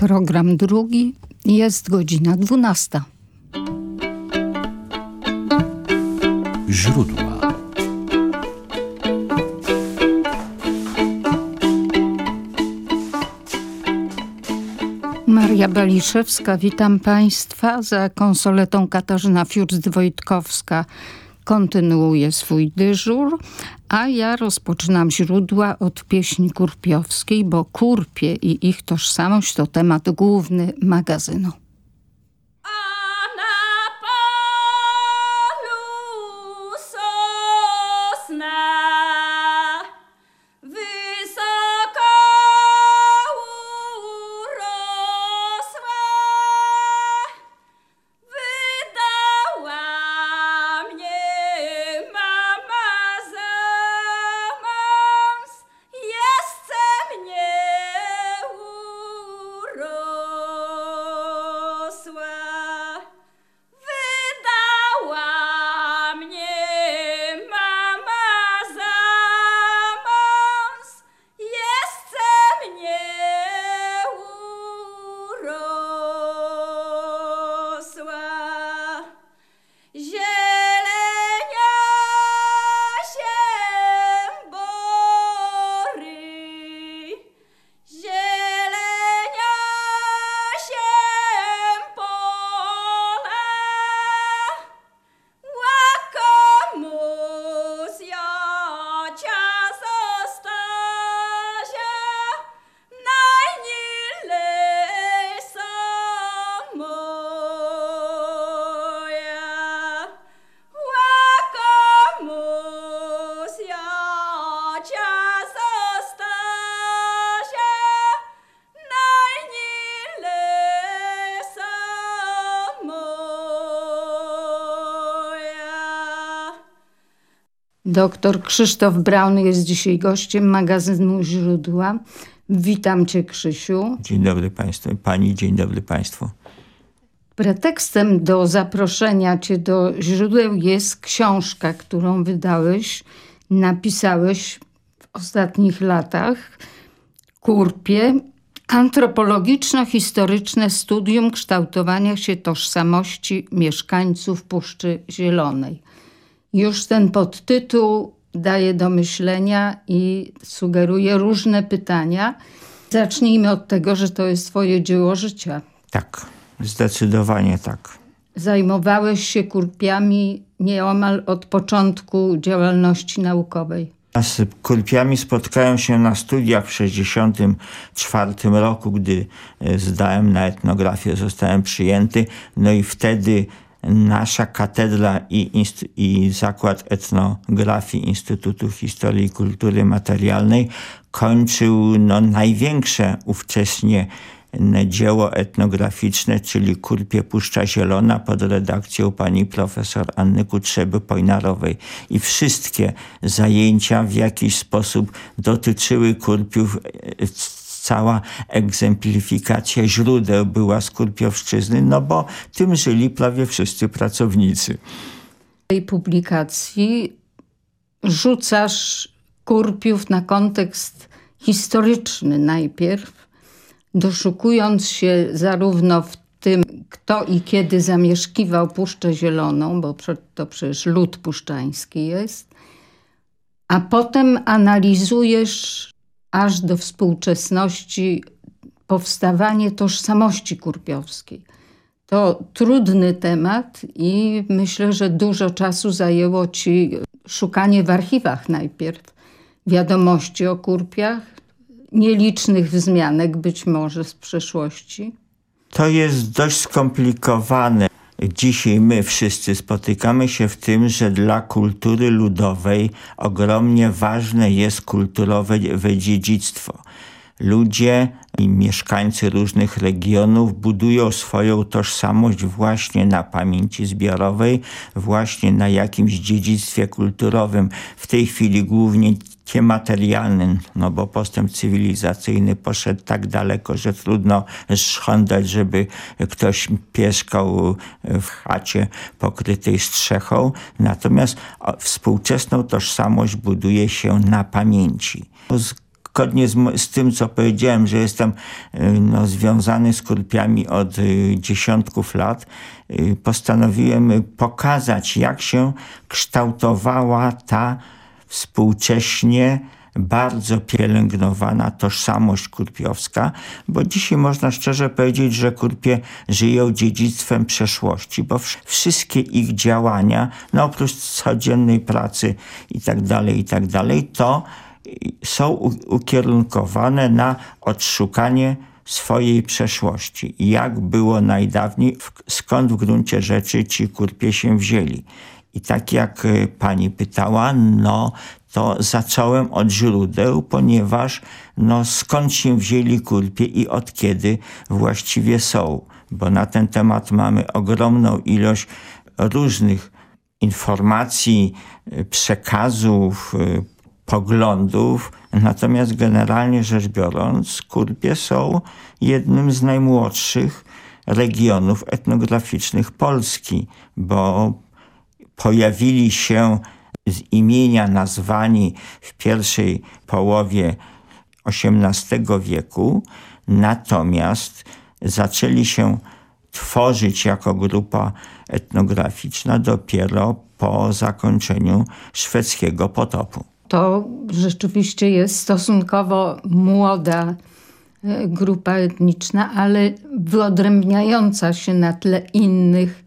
Program drugi jest godzina 12. Źródła. Maria Baliszewska, witam Państwa. Za konsoletą Katarzyna Fiurc-Wojtkowska kontynuuje swój dyżur, a ja rozpoczynam źródła od pieśni kurpiowskiej, bo kurpie i ich tożsamość to temat główny magazynu. Doktor Krzysztof Braun jest dzisiaj gościem magazynu Źródła. Witam cię Krzysiu. Dzień dobry Państwu, Pani, dzień dobry Państwu. Pretekstem do zaproszenia cię do źródeł jest książka, którą wydałeś, napisałeś w ostatnich latach. Kurpie. Antropologiczno-historyczne studium kształtowania się tożsamości mieszkańców Puszczy Zielonej. Już ten podtytuł daje do myślenia i sugeruje różne pytania. Zacznijmy od tego, że to jest twoje dzieło życia. Tak, zdecydowanie tak. Zajmowałeś się kurpiami nieomal od początku działalności naukowej. Z kurpiami spotkałem się na studiach w 1964 roku, gdy e, zdałem na etnografię, zostałem przyjęty. No i wtedy nasza katedra i, i Zakład Etnografii Instytutu Historii i Kultury Materialnej kończył no, największe ówcześnie dzieło etnograficzne, czyli Kurpie Puszcza Zielona pod redakcją pani profesor Anny Kutrzeby-Pojnarowej. I wszystkie zajęcia w jakiś sposób dotyczyły kurpiów e, cała egzemplifikacja źródeł była z Kurpiowszczyzny, no bo tym żyli prawie wszyscy pracownicy. W tej publikacji rzucasz Kurpiów na kontekst historyczny najpierw, doszukując się zarówno w tym, kto i kiedy zamieszkiwał Puszczę Zieloną, bo to przecież lud puszczański jest, a potem analizujesz aż do współczesności powstawanie tożsamości kurpiowskiej. To trudny temat i myślę, że dużo czasu zajęło ci szukanie w archiwach najpierw wiadomości o kurpiach, nielicznych wzmianek być może z przeszłości. To jest dość skomplikowane. Dzisiaj my wszyscy spotykamy się w tym, że dla kultury ludowej ogromnie ważne jest kulturowe dziedzictwo. Ludzie i mieszkańcy różnych regionów budują swoją tożsamość właśnie na pamięci zbiorowej, właśnie na jakimś dziedzictwie kulturowym. W tej chwili głównie materialnym, no bo postęp cywilizacyjny poszedł tak daleko, że trudno szchądać, żeby ktoś pieszkał w chacie pokrytej strzechą. Natomiast współczesną tożsamość buduje się na pamięci zgodnie z, z, tym, co powiedziałem, że jestem no, związany z kurpiami od dziesiątków lat, postanowiłem pokazać, jak się kształtowała ta współcześnie bardzo pielęgnowana tożsamość kurpiowska, bo dzisiaj można szczerze powiedzieć, że kurpie żyją dziedzictwem przeszłości, bo wszystkie ich działania, no oprócz codziennej pracy i tak dalej, i tak dalej, to są ukierunkowane na odszukanie swojej przeszłości. Jak było najdawniej, skąd w gruncie rzeczy ci kurpie się wzięli. I tak jak y, pani pytała, no to zacząłem od źródeł, ponieważ no skąd się wzięli kurpie i od kiedy właściwie są. Bo na ten temat mamy ogromną ilość różnych informacji, y, przekazów, y, poglądów. Natomiast generalnie rzecz biorąc, kurpie są jednym z najmłodszych regionów etnograficznych Polski, bo pojawili się z imienia nazwani w pierwszej połowie XVIII wieku, natomiast zaczęli się tworzyć jako grupa etnograficzna dopiero po zakończeniu szwedzkiego potopu. To rzeczywiście jest stosunkowo młoda e, grupa etniczna, ale wyodrębniająca się na tle innych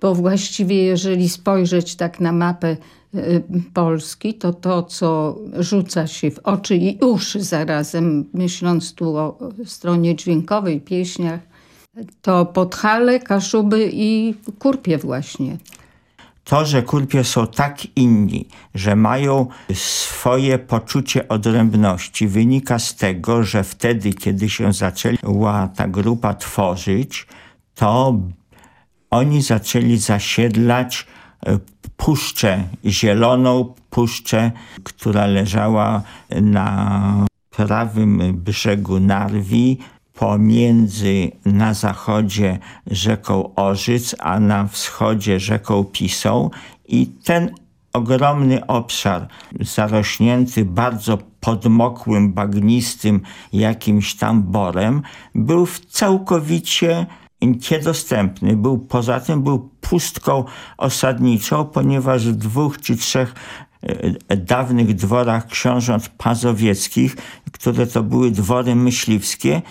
bo właściwie jeżeli spojrzeć tak na mapę y, Polski, to to, co rzuca się w oczy i uszy zarazem, myśląc tu o stronie dźwiękowej, pieśniach, to Podhale, Kaszuby i Kurpie właśnie. To, że kurpie są tak inni, że mają swoje poczucie odrębności, wynika z tego, że wtedy, kiedy się zaczęła ta grupa tworzyć, to oni zaczęli zasiedlać e, Puszczę Zieloną, puszczę, która leżała na prawym brzegu Narwi, pomiędzy na zachodzie rzeką Orzyc, a na wschodzie rzeką Pisą i ten ogromny obszar zarośnięty bardzo podmokłym, bagnistym jakimś tam borem był całkowicie niedostępny. Był, poza tym był pustką osadniczą, ponieważ w dwóch czy trzech dawnych dworach książąt pazowieckich, które to były dwory myśliwskie,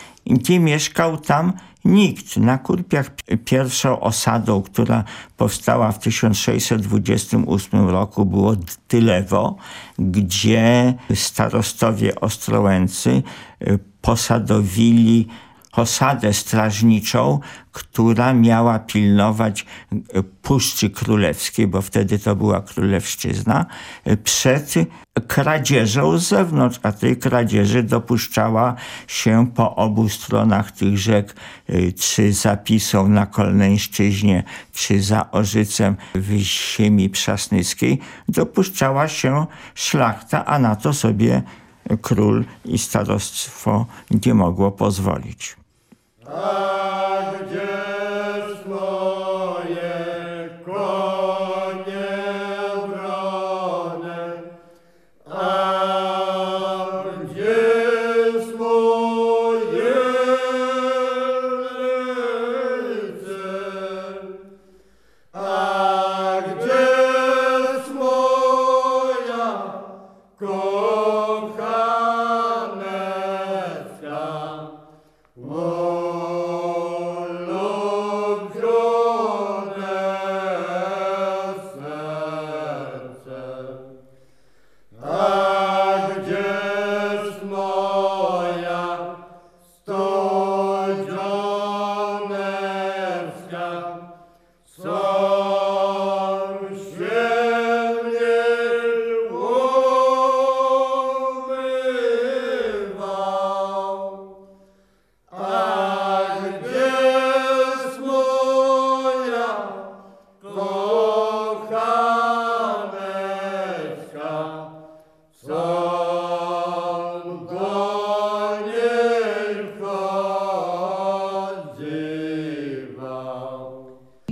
nie mieszkał tam nikt. Na Kurpiach pierwszą osadą, która powstała w 1628 roku było Tylewo, gdzie starostowie ostrołęcy e, posadowili osadę strażniczą, która miała pilnować e, Puszczy Królewskiej, bo wtedy to była Królewszczyzna, e, przed kradzieżą z zewnątrz, a tej kradzieży dopuszczała się po obu stronach tych rzek, e, czy za Pisą na Kolneńszczyźnie, czy za Orzycem w ziemi przasnyckiej, dopuszczała się szlachta, a na to sobie król i starostwo nie mogło pozwolić. as Lord.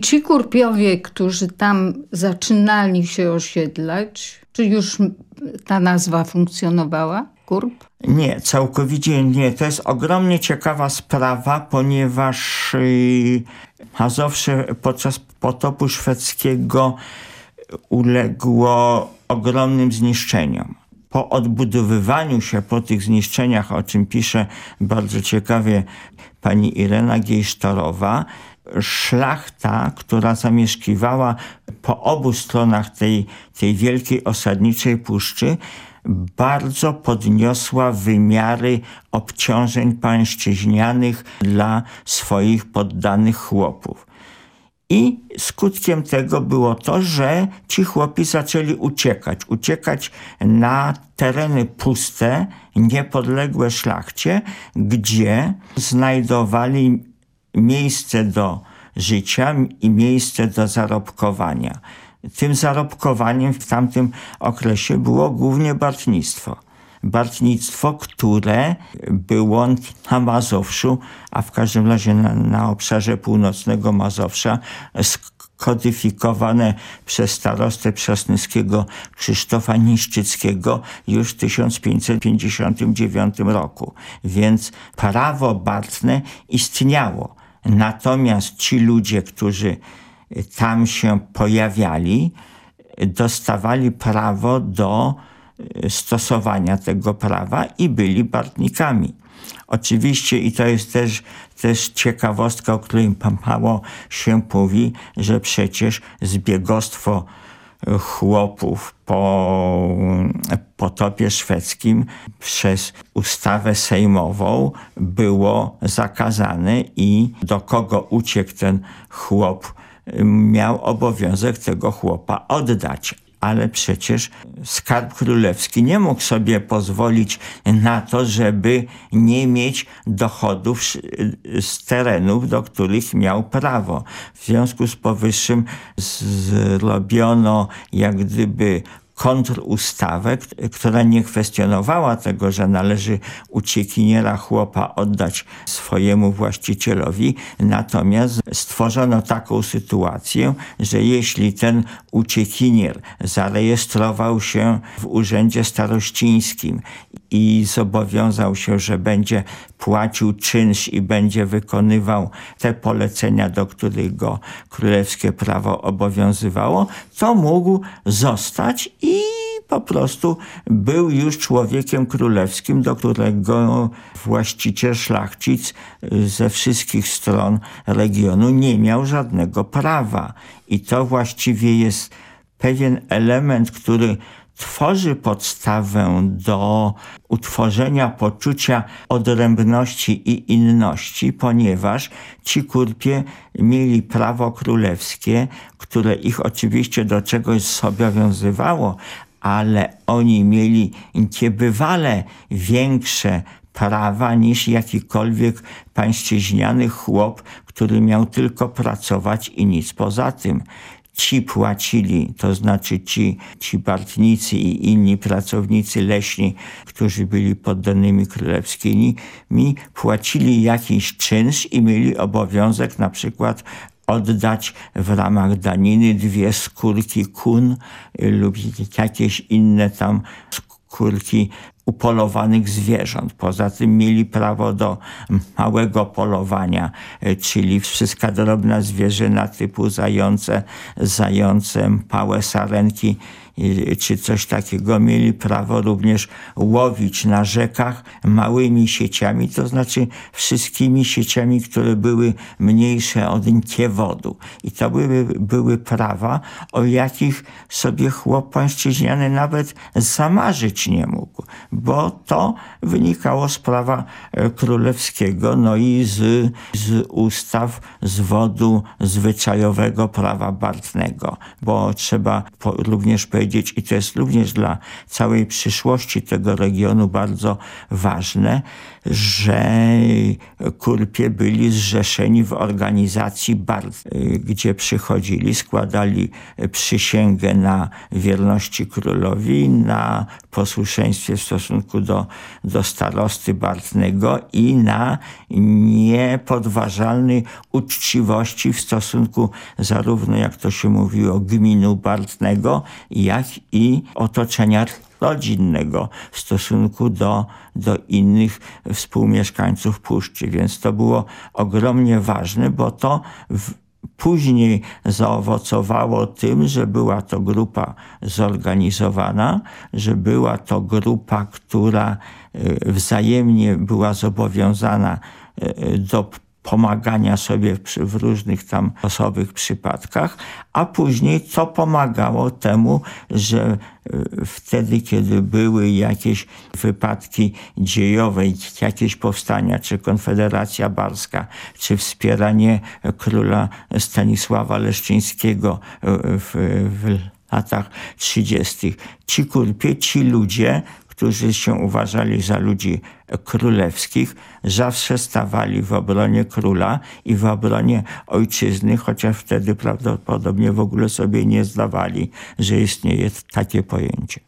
Ci kurpiowie, którzy tam zaczynali się osiedlać, czy już ta nazwa funkcjonowała? Kurb? Nie, całkowicie nie. To jest ogromnie ciekawa sprawa, ponieważ yy, Mazowsze podczas potopu szwedzkiego uległo ogromnym zniszczeniom. Po odbudowywaniu się, po tych zniszczeniach, o czym pisze bardzo ciekawie pani Irena Giejsztorowa, szlachta, która zamieszkiwała po obu stronach tej, tej wielkiej osadniczej puszczy, bardzo podniosła wymiary obciążeń pańszczyźnianych dla swoich poddanych chłopów. I skutkiem tego było to, że ci chłopi zaczęli uciekać. Uciekać na tereny puste, niepodległe szlachcie, gdzie znajdowali miejsce do życia i miejsce do zarobkowania. Tym zarobkowaniem w tamtym okresie było głównie bartnictwo. Bartnictwo, które było na Mazowszu, a w każdym razie na, na obszarze północnego Mazowsza, skodyfikowane przez starostę przasnyskiego Krzysztofa Niszczyckiego już w 1559 roku. Więc prawo bartne istniało. Natomiast ci ludzie, którzy tam się pojawiali, dostawali prawo do e, stosowania tego prawa i byli bartnikami. Oczywiście, i to jest też, też ciekawostka, o której mało się mówi, że przecież zbiegostwo e, chłopów po potopie szwedzkim przez ustawę sejmową było zakazane i do kogo uciekł ten chłop miał obowiązek tego chłopa oddać. Ale przecież skarb królewski nie mógł sobie pozwolić na to, żeby nie mieć dochodów z terenów, do których miał prawo. W związku z powyższym zrobiono jak gdyby kontrustawę, która nie kwestionowała tego, że należy uciekiniera chłopa oddać swojemu właścicielowi, natomiast stworzono taką sytuację, że jeśli ten uciekinier zarejestrował się w urzędzie starościńskim i zobowiązał się, że będzie płacił czynsz i będzie wykonywał te polecenia, do których go królewskie prawo obowiązywało, to mógł zostać i po prostu był już człowiekiem królewskim, do którego właściciel szlachcic ze wszystkich stron regionu nie miał żadnego prawa. I to właściwie jest pewien element, który tworzy podstawę do utworzenia poczucia odrębności i inności, ponieważ ci kurpie mieli prawo królewskie, które ich oczywiście do czegoś zobowiązywało, ale oni mieli niebywale większe prawa niż jakikolwiek pańszczyźniany chłop, który miał tylko pracować i nic poza tym ci płacili, to znaczy ci, ci bartnicy i inni pracownicy leśni, którzy byli poddanymi królewskimi, mi płacili jakiś czynsz i mieli obowiązek na przykład oddać w ramach daniny dwie skórki kun lub jakieś inne tam skórki upolowanych zwierząt. Poza tym mieli prawo do małego polowania, e, czyli wszystka drobna zwierzyna typu zające, zające, pałe sarenki czy coś takiego, mieli prawo również łowić na rzekach małymi sieciami, to znaczy wszystkimi sieciami, które były mniejsze od kiewodu. I to były, były prawa, o jakich sobie chłop pańszczyźniany nawet zamarzyć nie mógł, bo to wynikało z prawa e, królewskiego, no i z, z ustaw z wodu zwyczajowego prawa bartnego, bo trzeba po, również powiedzieć, powiedzieć, i to jest również dla całej przyszłości tego regionu bardzo ważne, że kurpie byli zrzeszeni w organizacji BART, gdzie przychodzili, składali przysięgę na wierności królowi, na posłuszeństwie w stosunku do, do starosty Bartnego i na niepodważalnej uczciwości w stosunku zarówno, jak to się mówiło, gminu Bartnego, jak i otoczenia rodzinnego w stosunku do, do innych współmieszkańców puszczy. Więc to było ogromnie ważne, bo to później zaowocowało tym, że była to grupa zorganizowana, że była to grupa, która e, wzajemnie była zobowiązana e, do pomagania sobie w, w różnych tam osobowych przypadkach, a później to pomagało temu, że e, wtedy, kiedy były jakieś wypadki dziejowe, jakieś powstania, czy Konfederacja Barska, czy wspieranie króla Stanisława Leszczyńskiego e, w, w latach 30. Ci kurpie, ci ludzie którzy się uważali za ludzi królewskich, zawsze stawali w obronie króla i w obronie ojczyzny, chociaż wtedy prawdopodobnie w ogóle sobie nie zdawali, że istnieje takie pojęcie.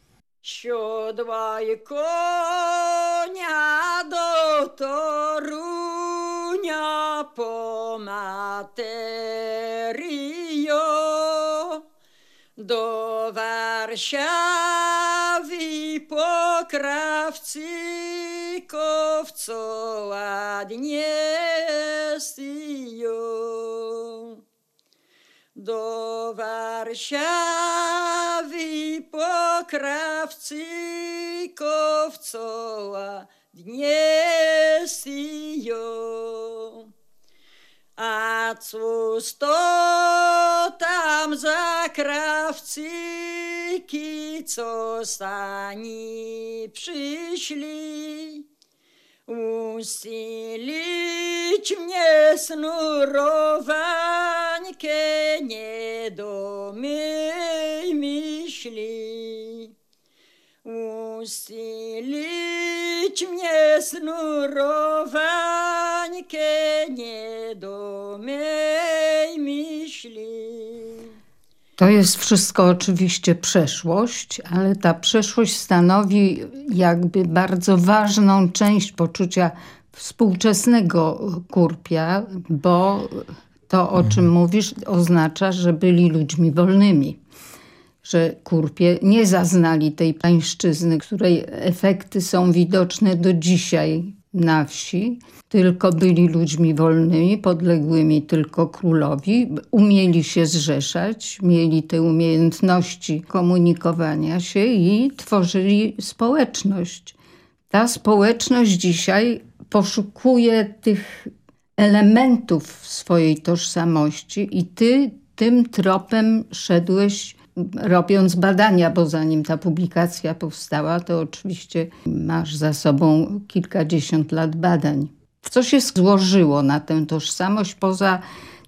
Siodła i konia do Torunia po materio do Warszawy kravcikov a dnesiu. Do Varšavy po kravcikov a dnesiu. A cóż to tam za krawcyki, co stani przyszli? Ustylić mnie snurowańkę nie do mej myśli. Ustylić mnie snurowańkę nie do. To jest wszystko oczywiście przeszłość, ale ta przeszłość stanowi jakby bardzo ważną część poczucia współczesnego kurpia, bo to, o czym mówisz, oznacza, że byli ludźmi wolnymi. Że kurpie nie zaznali tej pańszczyzny, której efekty są widoczne do dzisiaj na wsi, tylko byli ludźmi wolnymi, podległymi tylko królowi, umieli się zrzeszać, mieli te umiejętności komunikowania się i tworzyli społeczność. Ta społeczność dzisiaj poszukuje tych elementów swojej tożsamości i ty tym tropem szedłeś robiąc badania, bo zanim ta publikacja powstała, to oczywiście masz za sobą kilkadziesiąt lat badań. Co się złożyło na tę tożsamość poza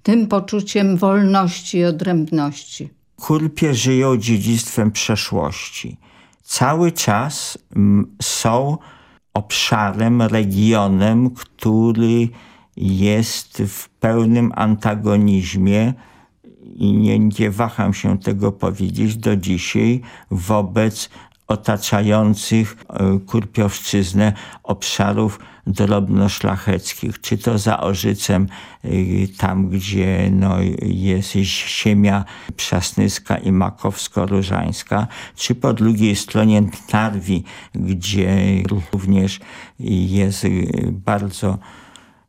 tym poczuciem wolności i odrębności? Kurpie żyją dziedzictwem przeszłości. Cały czas są obszarem, regionem, który jest w pełnym antagonizmie i nie, nie waham się tego powiedzieć do dzisiaj wobec otaczających e, kurpiowszczyznę obszarów drobnoszlacheckich, czy to za Orzycem, e, tam gdzie no, jest ziemia Przasnyska i Makowsko-Różańska, czy po drugiej stronie Narwi, gdzie również jest e, bardzo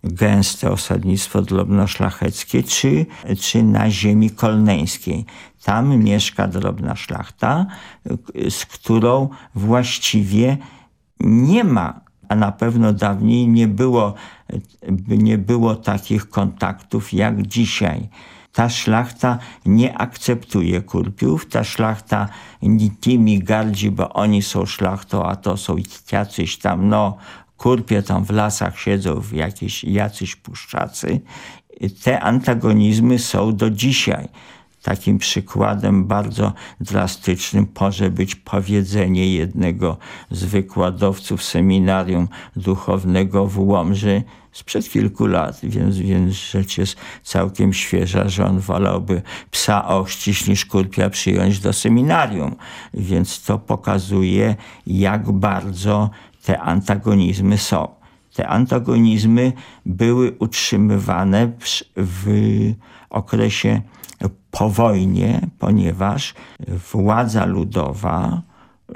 gęste osadnictwo drobnoszlacheckie, czy, czy na ziemi kolneńskiej. Tam mieszka drobna szlachta, z którą właściwie nie ma, a na pewno dawniej nie było, nie było takich kontaktów jak dzisiaj. Ta szlachta nie akceptuje kurpiów, ta szlachta nimi gardzi, bo oni są szlachtą, a to są jacyś tam, no, kurpie tam w lasach siedzą w jakieś jacyś puszczacy. Te antagonizmy są do dzisiaj. Takim przykładem bardzo drastycznym może być powiedzenie jednego z wykładowców seminarium duchownego w Łomży sprzed kilku lat, więc, więc rzecz jest całkiem świeża, że on wolałby psa ochrzcić niż kurpia przyjąć do seminarium. Więc to pokazuje, jak bardzo te antagonizmy są. Te antagonizmy były utrzymywane w okresie po wojnie, ponieważ władza ludowa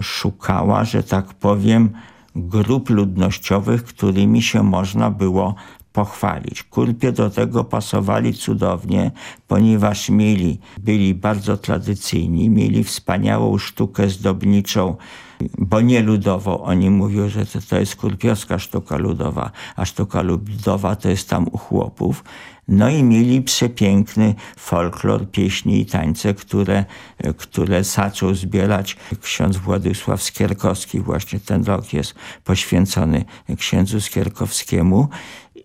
szukała, że tak powiem, grup ludnościowych, którymi się można było pochwalić. Kurpie do tego pasowali cudownie, ponieważ mieli, byli bardzo tradycyjni, mieli wspaniałą sztukę zdobniczą, bo nie ludową. Oni mówią, że to, to jest kurpiowska sztuka ludowa, a sztuka ludowa to jest tam u chłopów. No i mieli przepiękny folklor, pieśni i tańce, które, które zaczął zbierać ksiądz Władysław Skierkowski. Właśnie ten rok jest poświęcony księdzu Skierkowskiemu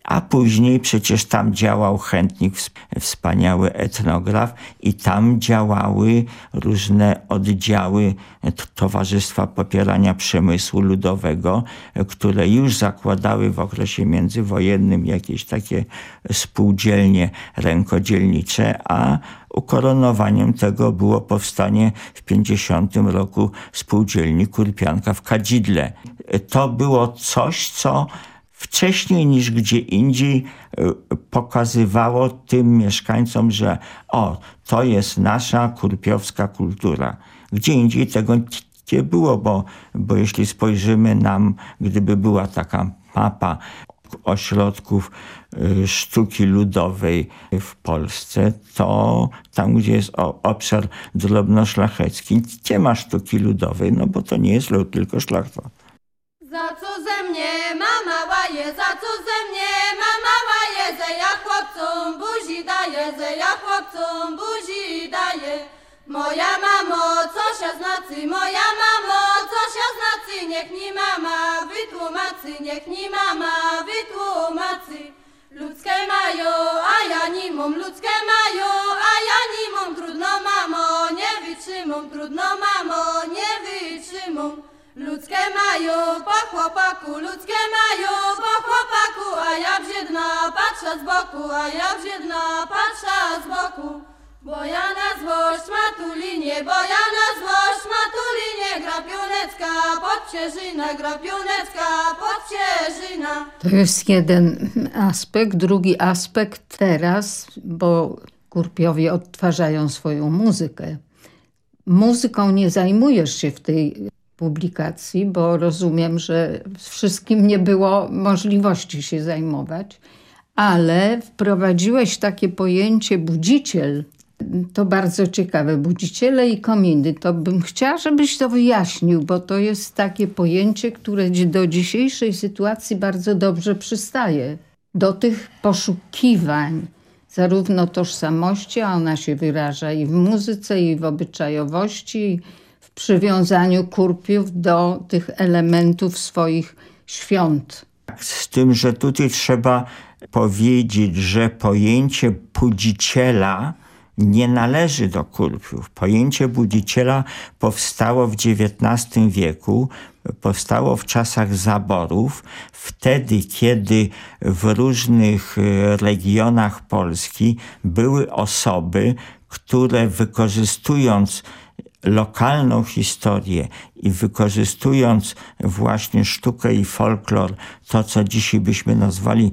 a później przecież tam działał chętnik, wspaniały etnograf i tam działały różne oddziały Towarzystwa Popierania Przemysłu Ludowego, które już zakładały w okresie międzywojennym jakieś takie spółdzielnie rękodzielnicze, a ukoronowaniem tego było powstanie w 50 roku spółdzielni Kurpianka w Kadzidle. To było coś, co wcześniej niż gdzie indziej e, pokazywało tym mieszkańcom, że o, to jest nasza kurpiowska kultura. Gdzie indziej tego nie było, bo, bo jeśli spojrzymy nam, gdyby była taka mapa ośrodków e, sztuki ludowej w Polsce, to tam, gdzie jest obszar drobnoszlachecki, nie ma sztuki ludowej, no bo to nie jest lud, tylko szlachta. Za co ze mnie mama łaje, za co ze mnie mama łaje, że ja chłopcom buzi daję, że ja chłopcom buzi daję. Moja mamo, co się znaczy, moja mamo, co się znaczy, niech mi mama wytłumaczy, niech mi mama wytłumaczy. Ludzkie mają, a ja nie ludzkie mają, a ja nie trudno mamo, nie wytrzymam, trudno mamo, nie wytrzymam. Ludzkie mają po chłopaku, ludzkie mają po chłopaku, a ja brzydna patrzę z boku, a ja brzydna patrzę z boku. Bo ja na złość matulinie, bo ja na złość matulinie, grapiunecka podcierzyna, grapiunecka podcierzyna. To jest jeden aspekt. Drugi aspekt teraz, bo Kurpiowie odtwarzają swoją muzykę. Muzyką nie zajmujesz się w tej publikacji, bo rozumiem, że wszystkim nie było możliwości się zajmować, ale wprowadziłeś takie pojęcie budziciel. To bardzo ciekawe, budziciele i kominy. To bym chciała, żebyś to wyjaśnił, bo to jest takie pojęcie, które do dzisiejszej sytuacji bardzo dobrze przystaje. Do tych poszukiwań, zarówno tożsamości, a ona się wyraża i w muzyce, i w obyczajowości, przywiązaniu kurpiów do tych elementów swoich świąt. Z tym, że tutaj trzeba powiedzieć, że pojęcie budziciela nie należy do kurpiów. Pojęcie budziciela powstało w XIX wieku, powstało w czasach zaborów, wtedy kiedy w różnych e, regionach Polski były osoby, które wykorzystując lokalną historię i wykorzystując właśnie sztukę i folklor, to co dzisiaj byśmy nazwali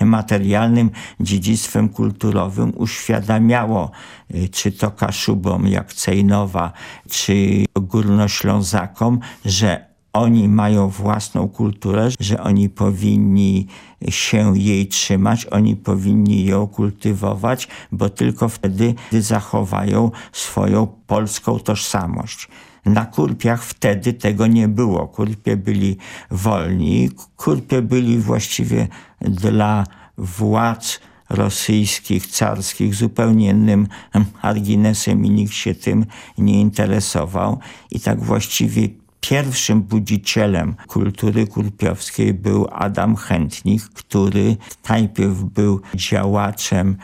niematerialnym dziedzictwem kulturowym, uświadamiało y, czy to Kaszubom jak Cejnowa, czy Górnoślązakom, że oni mają własną kulturę, że oni powinni się jej trzymać, oni powinni ją kultywować, bo tylko wtedy zachowają swoją polską tożsamość. Na kurpiach wtedy tego nie było. Kurpie byli wolni, kurpie byli właściwie dla władz rosyjskich, carskich zupełnie innym marginesem i nikt się tym nie interesował. I tak właściwie Pierwszym budzicielem kultury kurpiowskiej był Adam Chętnik, który najpierw był działaczem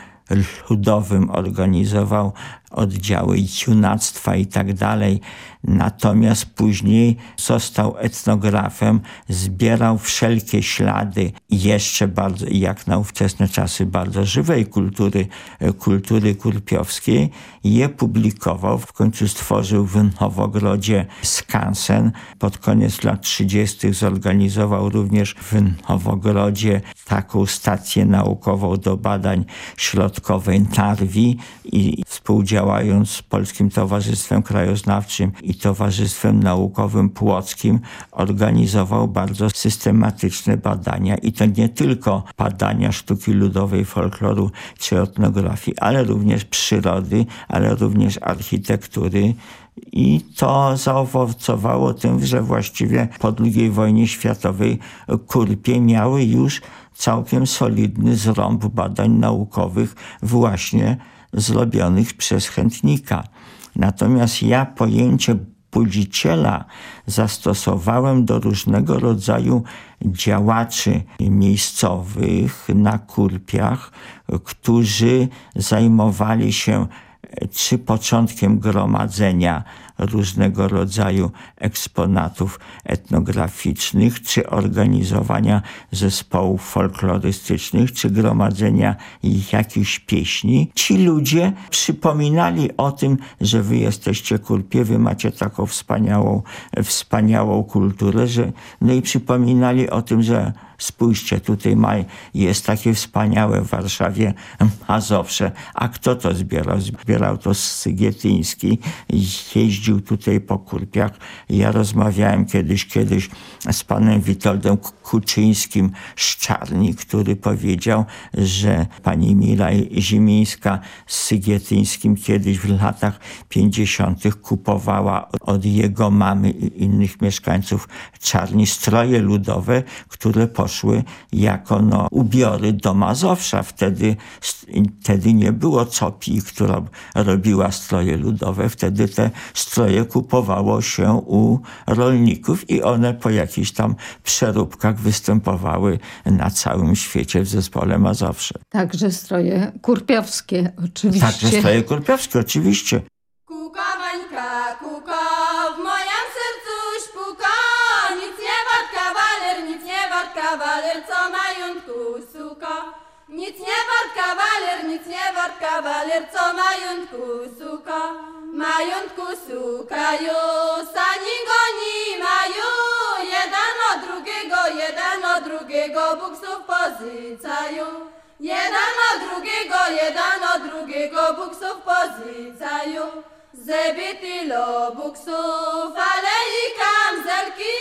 ludowym, organizował oddziały junactwa i tak dalej. Natomiast później został etnografem, zbierał wszelkie ślady jeszcze bardzo, jak na ówczesne czasy, bardzo żywej kultury, kultury kurpiowskiej. Je publikował, w końcu stworzył w Nowogrodzie skansen. Pod koniec lat 30. zorganizował również w Nowogrodzie taką stację naukową do badań środkowej Narwi i współdziałał działając z Polskim Towarzystwem Krajoznawczym i Towarzystwem Naukowym Płockim, organizował bardzo systematyczne badania i to nie tylko badania sztuki ludowej, folkloru czy etnografii, ale również przyrody, ale również architektury. I to zaowocowało tym, że właściwie po II wojnie światowej kurpie miały już całkiem solidny zrąb badań naukowych właśnie zrobionych przez chętnika. Natomiast ja pojęcie budziciela zastosowałem do różnego rodzaju działaczy miejscowych na kurpiach, którzy zajmowali się czy początkiem gromadzenia różnego rodzaju eksponatów etnograficznych, czy organizowania zespołów folklorystycznych, czy gromadzenia ich jakichś pieśni. Ci ludzie przypominali o tym, że wy jesteście kurpie, wy macie taką wspaniałą, wspaniałą kulturę, że, no i przypominali o tym, że Spójrzcie, tutaj ma, jest takie wspaniałe w Warszawie Mazowsze. A kto to zbierał? Zbierał to Sygietyński. Jeździł tutaj po kurpiach. Ja rozmawiałem kiedyś, kiedyś z panem Witoldem Kuczyńskim z Czarni, który powiedział, że pani Mila Zimińska z Sygietyńskim kiedyś w latach 50. kupowała od jego mamy i innych mieszkańców Czarni stroje ludowe, które poszły poszły jako no, ubiory do Mazowsza. Wtedy, wtedy nie było COPI, która robiła stroje ludowe. Wtedy te stroje kupowało się u rolników i one po jakichś tam przeróbkach występowały na całym świecie w zespole Mazowsze. Także stroje kurpiowskie oczywiście. Także stroje kurpiowskie oczywiście. Kawaler, co majątku suka. Majątku suka już, ani go nie mają, jeden od drugiego, jeden od drugiego, znów pozycają. Jeden od drugiego, jeden od drugiego, znów pozycają. Zebity lo buksów, ale i kamzelki,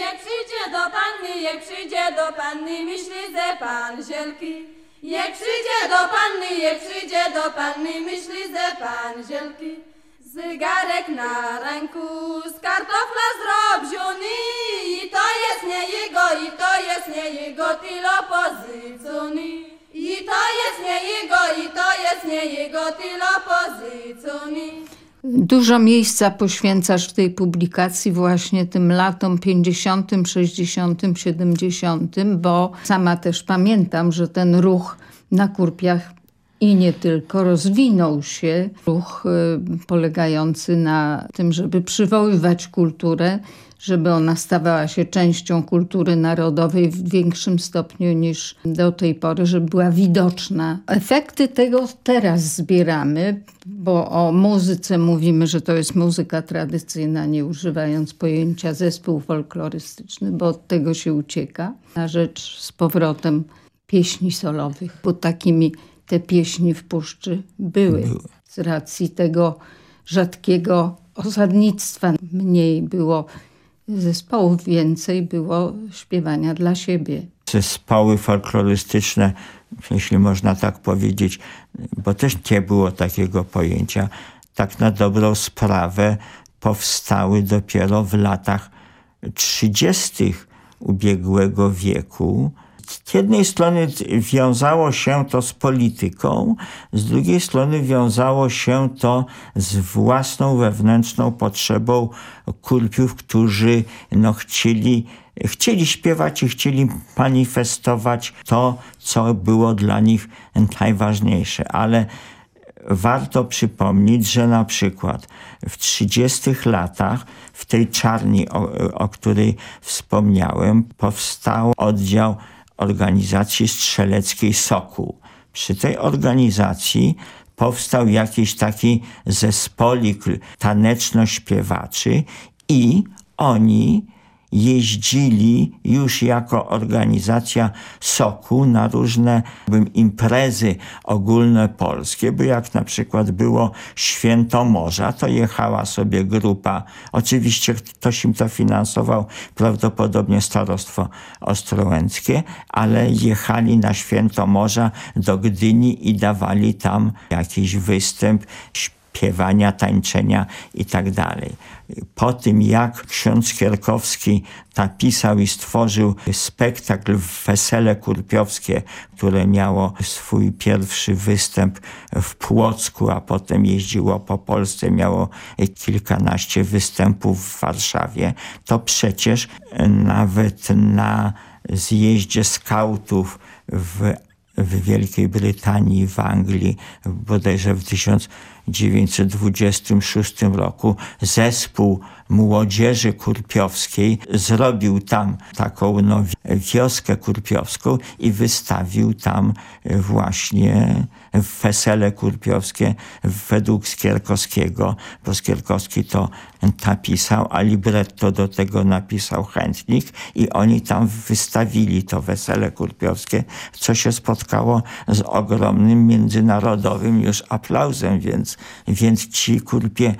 jak przyjdzie do panny, jak przyjdzie do panny, myśli ze pan zielki. Jak przyjdzie do panny, jak przyjdzie do panny, myśli ze pan zielki. Zygarek na ręku, z kartofla zrobiony, i to jest nie jego, i to jest nie jego, tylo pozycony. I to jest nie jego, i to jest nie jego, tylo pozycony. Dużo miejsca poświęcasz w tej publikacji właśnie tym latom 50., 60., 70., bo sama też pamiętam, że ten ruch na Kurpiach i nie tylko rozwinął się. Ruch y, polegający na tym, żeby przywoływać kulturę, żeby ona stawała się częścią kultury narodowej w większym stopniu niż do tej pory, żeby była widoczna. Efekty tego teraz zbieramy, bo o muzyce mówimy, że to jest muzyka tradycyjna, nie używając pojęcia zespół folklorystyczny, bo od tego się ucieka, na rzecz z powrotem pieśni solowych, bo takimi te pieśni w puszczy były. Z racji tego rzadkiego osadnictwa mniej było zespołów, więcej było śpiewania dla siebie. Zespoły folklorystyczne, jeśli można tak powiedzieć, bo też nie było takiego pojęcia, tak na dobrą sprawę powstały dopiero w latach 30. ubiegłego wieku z jednej strony wiązało się to z polityką, z drugiej strony wiązało się to z własną wewnętrzną potrzebą kurpiów, którzy no, chcieli, chcieli śpiewać i chcieli manifestować to, co było dla nich najważniejsze. Ale warto przypomnieć, że na przykład w 30 latach w tej czarni, o, o której wspomniałem, powstał oddział organizacji strzeleckiej Sokół. Przy tej organizacji powstał jakiś taki zespolik taneczno-śpiewaczy i oni jeździli już jako organizacja SOKU na różne bym, imprezy ogólnopolskie, bo jak na przykład było Święto Morza, to jechała sobie grupa, oczywiście ktoś im to finansował, prawdopodobnie Starostwo Ostrołęckie, ale jechali na Święto Morza do Gdyni i dawali tam jakiś występ, śpiewania, tańczenia i tak. Po tym jak ksiądz Kierkowski napisał i stworzył spektakl Wesele Kurpiowskie, które miało swój pierwszy występ w Płocku, a potem jeździło po Polsce, miało kilkanaście występów w Warszawie, to przecież nawet na zjeździe skautów w w Wielkiej Brytanii, w Anglii, bodajże w 1926 roku, zespół młodzieży kurpiowskiej zrobił tam taką no, wioskę kurpiowską i wystawił tam właśnie wesele kurpiowskie według Skierkowskiego, bo Skierkowski to napisał, a libretto do tego napisał chętnik i oni tam wystawili to wesele kurpiowskie, co się spotkało z ogromnym międzynarodowym już aplauzem, więc, więc ci kurpie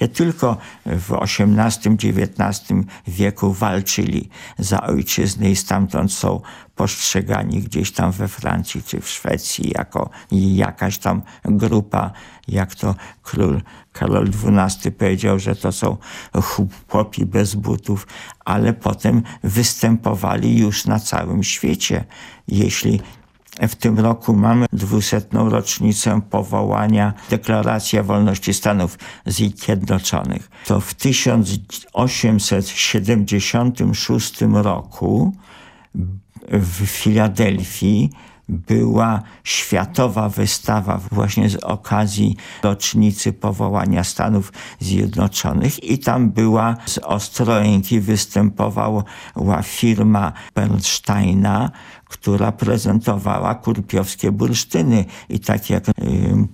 nie tylko w XVIII-XIX wieku walczyli za ojczyznę i stamtąd są postrzegani gdzieś tam we Francji czy w Szwecji jako jakaś tam grupa, jak to król Karol XII powiedział, że to są chłopi bez butów, ale potem występowali już na całym świecie. Jeśli w tym roku mamy dwusetną rocznicę powołania Deklaracji Wolności Stanów Zjednoczonych. To w 1876 roku w Filadelfii była światowa wystawa właśnie z okazji rocznicy powołania Stanów Zjednoczonych i tam była z Ostrołęki występowała firma Bernsteina, która prezentowała kurpiowskie bursztyny. I tak jak y,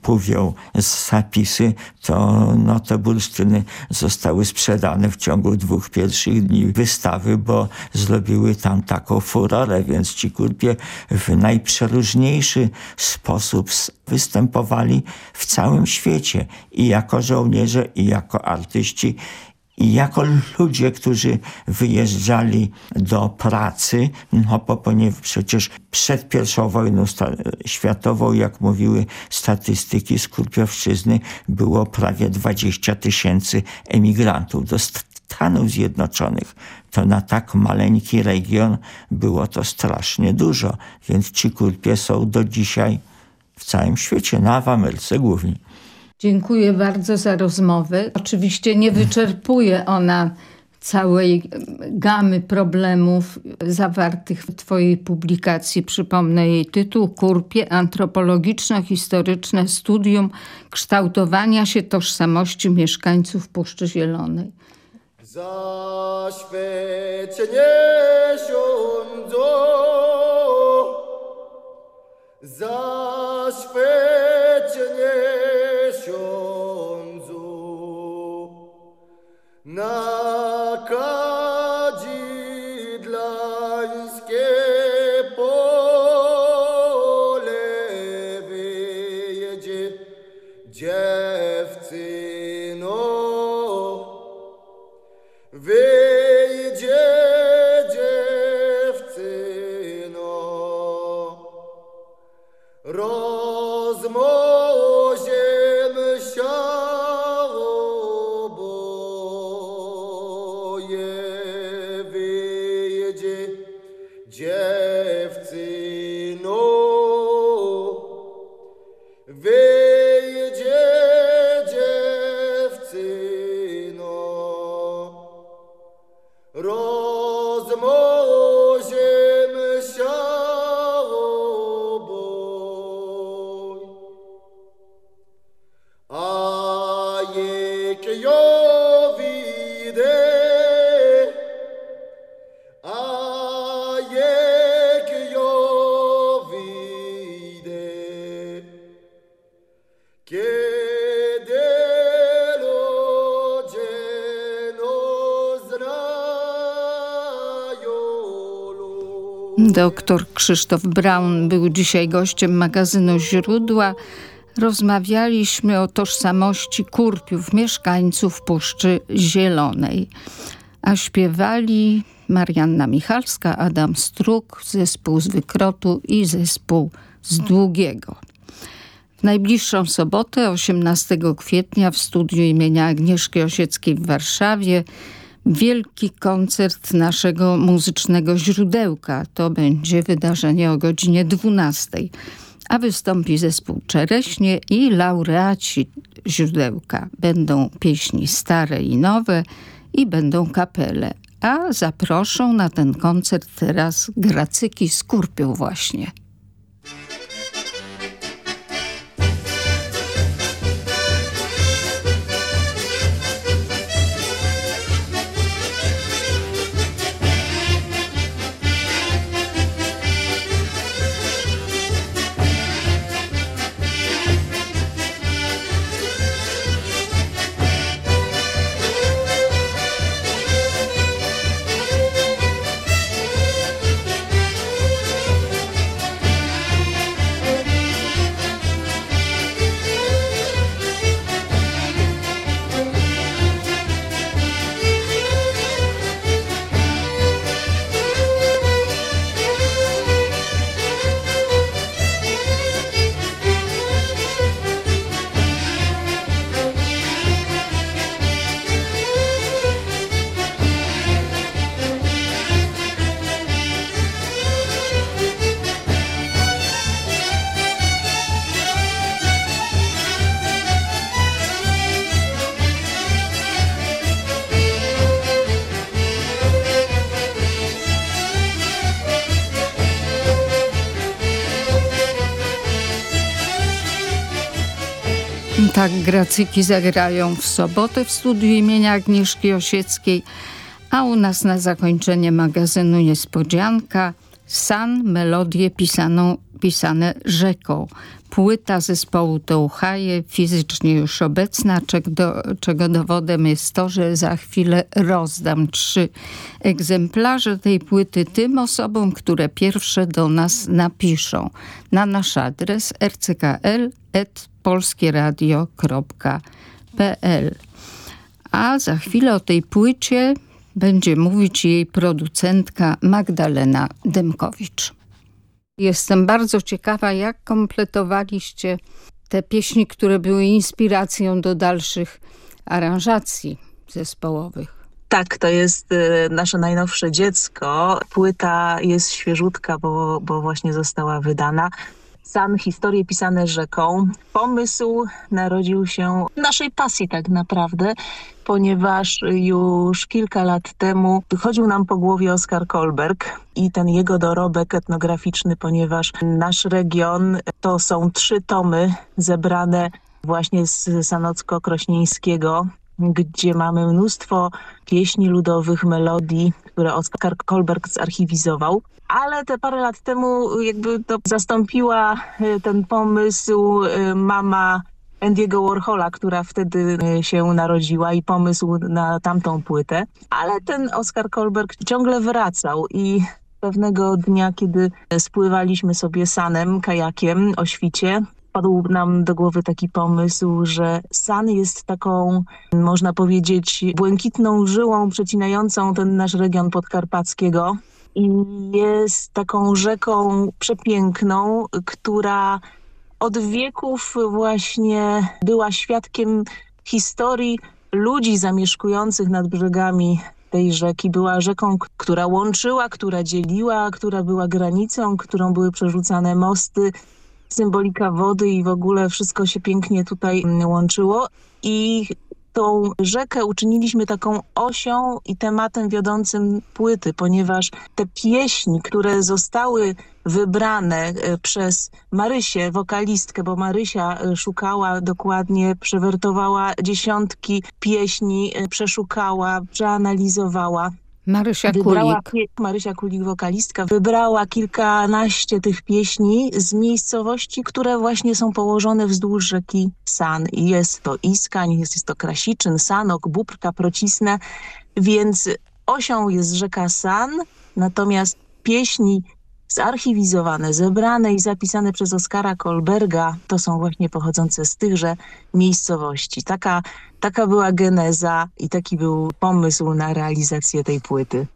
mówią zapisy, to no, te bursztyny zostały sprzedane w ciągu dwóch pierwszych dni wystawy, bo zrobiły tam taką furorę, więc ci kurpie w najprzeróżniejszy sposób występowali w całym świecie. I jako żołnierze, i jako artyści, i jako ludzie, którzy wyjeżdżali do pracy, no bo ponieważ przecież przed I wojną światową, jak mówiły statystyki z Kurpiowszczyzny, było prawie 20 tysięcy emigrantów do Stanów Zjednoczonych. To na tak maleńki region było to strasznie dużo, więc ci kurpie są do dzisiaj w całym świecie, na w Ameryce głównie. Dziękuję bardzo za rozmowę. Oczywiście nie wyczerpuje ona całej gamy problemów zawartych w Twojej publikacji. Przypomnę jej tytuł Kurpie antropologiczno-historyczne studium kształtowania się tożsamości mieszkańców Puszczy Zielonej. Zaświecenie siądzo, zaświecenie na kadzidlańskie pole wyjedzie dziewczyno. Wyjdzie Doktor Krzysztof Braun był dzisiaj gościem magazynu Źródła. Rozmawialiśmy o tożsamości kurpiów, mieszkańców Puszczy Zielonej. A śpiewali Marianna Michalska, Adam Struk, zespół z Wykrotu i zespół z Długiego. W najbliższą sobotę, 18 kwietnia w studiu imienia Agnieszki Osieckiej w Warszawie wielki koncert naszego muzycznego źródełka. To będzie wydarzenie o godzinie 12. A wystąpi zespół Czereśnie i laureaci źródełka. Będą pieśni stare i nowe i będą kapele. A zaproszą na ten koncert teraz Gracyki Skurpią właśnie. Tak Gracyki zagrają w sobotę w studiu imienia Agnieszki Osieckiej, a u nas na zakończenie magazynu niespodzianka San melodię pisaną, pisane rzeką. Płyta zespołu Touchaje, fizycznie już obecna, czego, czego dowodem jest to, że za chwilę rozdam trzy egzemplarze tej płyty tym osobom, które pierwsze do nas napiszą na nasz adres rckl.polskieradio.pl A za chwilę o tej płycie będzie mówić jej producentka Magdalena Demkowicz. Jestem bardzo ciekawa, jak kompletowaliście te pieśni, które były inspiracją do dalszych aranżacji zespołowych. Tak, to jest y, nasze najnowsze dziecko. Płyta jest świeżutka, bo, bo właśnie została wydana. Sam historie pisane rzeką. Pomysł narodził się naszej pasji tak naprawdę, ponieważ już kilka lat temu chodził nam po głowie Oskar Kolberg i ten jego dorobek etnograficzny, ponieważ nasz region to są trzy tomy zebrane właśnie z Sanocko-Krośnieńskiego, gdzie mamy mnóstwo pieśni ludowych, melodii, które Oskar Kolberg zarchiwizował. Ale te parę lat temu jakby to zastąpiła e, ten pomysł e, mama Andiego Warhola, która wtedy e, się narodziła i pomysł na tamtą płytę. Ale ten Oskar Kolberg ciągle wracał i pewnego dnia, kiedy spływaliśmy sobie sanem, kajakiem o świcie, padł nam do głowy taki pomysł, że San jest taką, można powiedzieć, błękitną żyłą przecinającą ten nasz region podkarpackiego i jest taką rzeką przepiękną, która od wieków właśnie była świadkiem historii ludzi zamieszkujących nad brzegami tej rzeki. Była rzeką, która łączyła, która dzieliła, która była granicą, którą były przerzucane mosty, symbolika wody i w ogóle wszystko się pięknie tutaj łączyło. I tą rzekę uczyniliśmy taką osią i tematem wiodącym płyty, ponieważ te pieśni, które zostały wybrane e, przez Marysię, wokalistkę, bo Marysia e, szukała dokładnie, przewertowała dziesiątki pieśni, e, przeszukała, przeanalizowała Marysia wybrała, Kulik. Marysia Kulik, wokalistka, wybrała kilkanaście tych pieśni z miejscowości, które właśnie są położone wzdłuż rzeki San. Jest to Iskań, jest, jest to Krasiczyn, Sanok, Bubrka, Procisne, więc osią jest rzeka San, natomiast pieśni zarchiwizowane, zebrane i zapisane przez Oskara Kolberga, to są właśnie pochodzące z tychże miejscowości. Taka, taka była geneza i taki był pomysł na realizację tej płyty.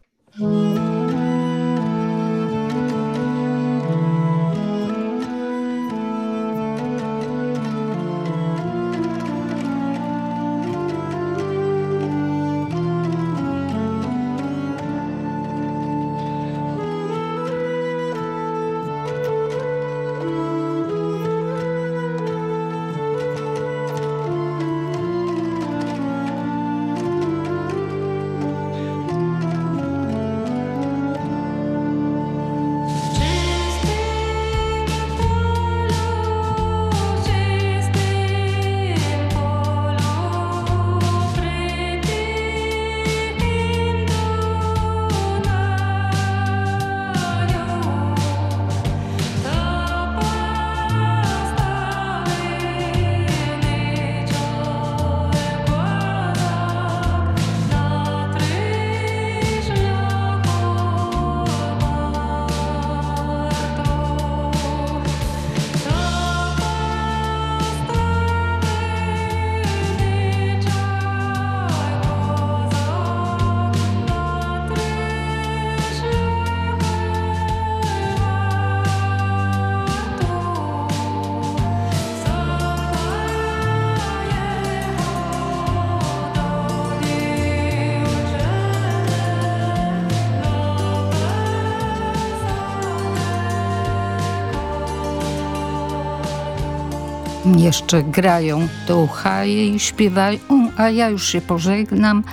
Jeszcze grają do i śpiewają, a ja już się pożegnam.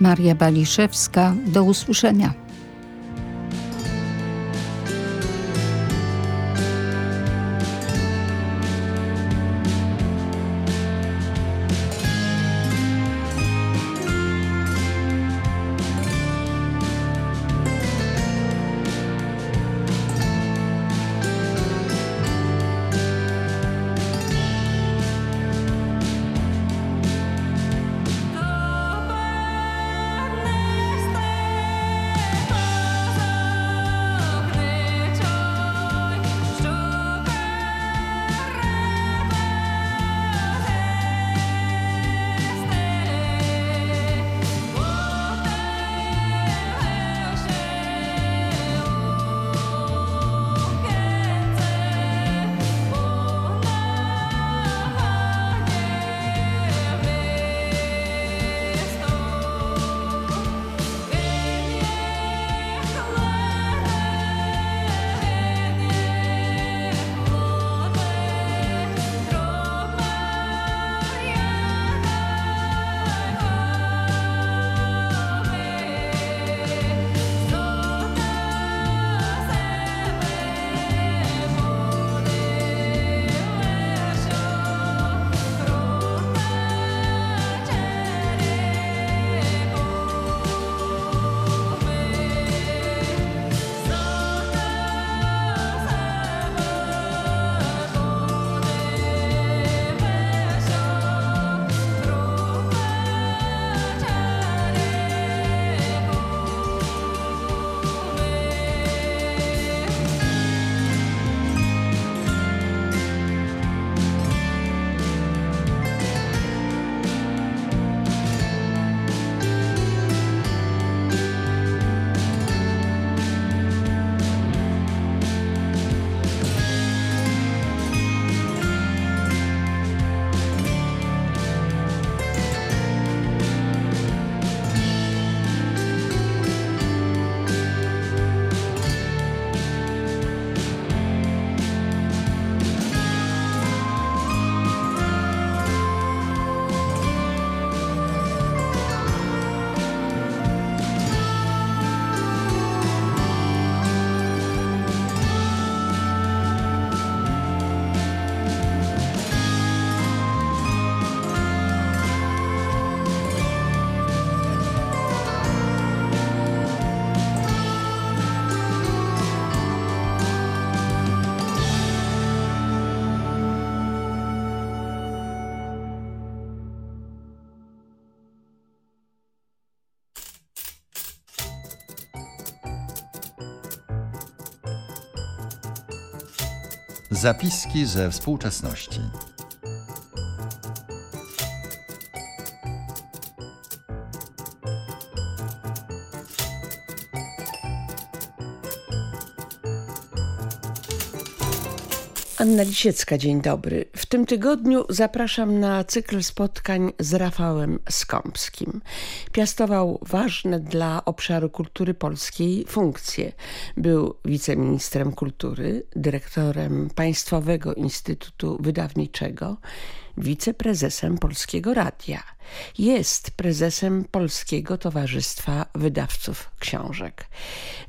Maria Baliszewska, do usłyszenia. Zapiski ze współczesności. Anna Lisiecka, dzień dobry. W tym tygodniu zapraszam na cykl spotkań z Rafałem Skąpskim. Piastował ważne dla obszaru kultury polskiej funkcje. Był wiceministrem kultury, dyrektorem Państwowego Instytutu Wydawniczego, wiceprezesem Polskiego Radia. Jest prezesem Polskiego Towarzystwa Wydawców Książek.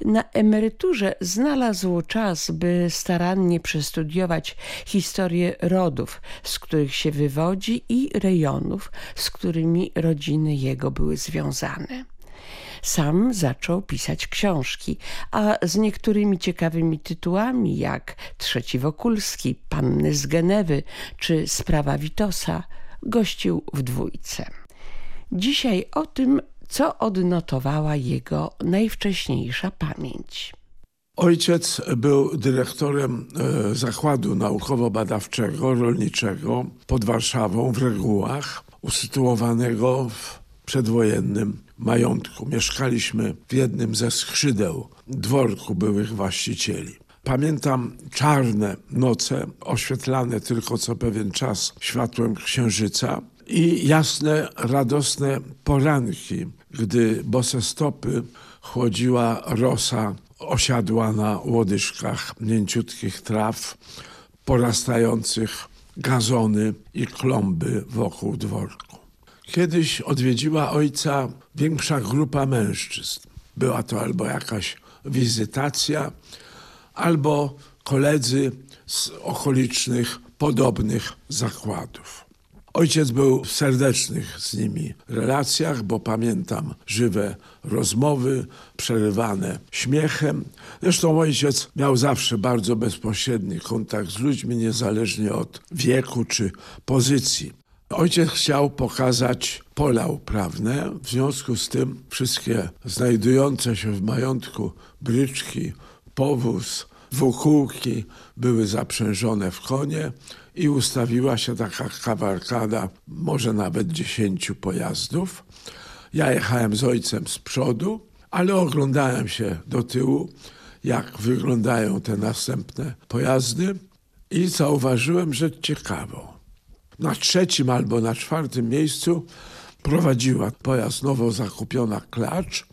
Na emeryturze znalazł czas, by starannie przestudiować historię rodów, z których się wywodzi i rejonów, z którymi rodziny jego były związane. Sam zaczął pisać książki, a z niektórymi ciekawymi tytułami jak Trzeci Wokulski, Panny z Genewy czy Sprawa Witosa gościł w dwójce. Dzisiaj o tym, co odnotowała jego najwcześniejsza pamięć. Ojciec był dyrektorem e, Zakładu Naukowo-Badawczego Rolniczego pod Warszawą w Regułach, usytuowanego w przedwojennym majątku. Mieszkaliśmy w jednym ze skrzydeł dworku byłych właścicieli. Pamiętam czarne noce, oświetlane tylko co pewien czas światłem księżyca i jasne, radosne poranki, gdy bose stopy chłodziła rosa osiadła na łodyżkach mięciutkich traw, porastających gazony i klomby wokół dworku. Kiedyś odwiedziła ojca większa grupa mężczyzn. Była to albo jakaś wizytacja, albo koledzy z okolicznych, podobnych zakładów. Ojciec był w serdecznych z nimi relacjach, bo pamiętam żywe rozmowy, przerywane śmiechem. Zresztą ojciec miał zawsze bardzo bezpośredni kontakt z ludźmi, niezależnie od wieku czy pozycji. Ojciec chciał pokazać pola uprawne, w związku z tym wszystkie znajdujące się w majątku bryczki, powóz, dwukółki były zaprzężone w konie i ustawiła się taka kawarkada, może nawet dziesięciu pojazdów. Ja jechałem z ojcem z przodu, ale oglądałem się do tyłu, jak wyglądają te następne pojazdy i zauważyłem, że ciekawo. Na trzecim albo na czwartym miejscu prowadziła pojazd nowo zakupiona klacz,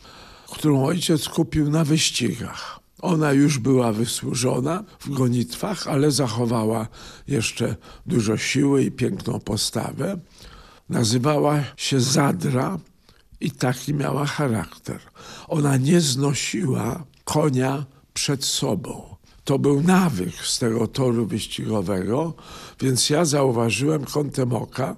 którą ojciec kupił na wyścigach. Ona już była wysłużona w gonitwach, ale zachowała jeszcze dużo siły i piękną postawę. Nazywała się Zadra i taki miała charakter. Ona nie znosiła konia przed sobą. To był nawyk z tego toru wyścigowego, więc ja zauważyłem kątem oka,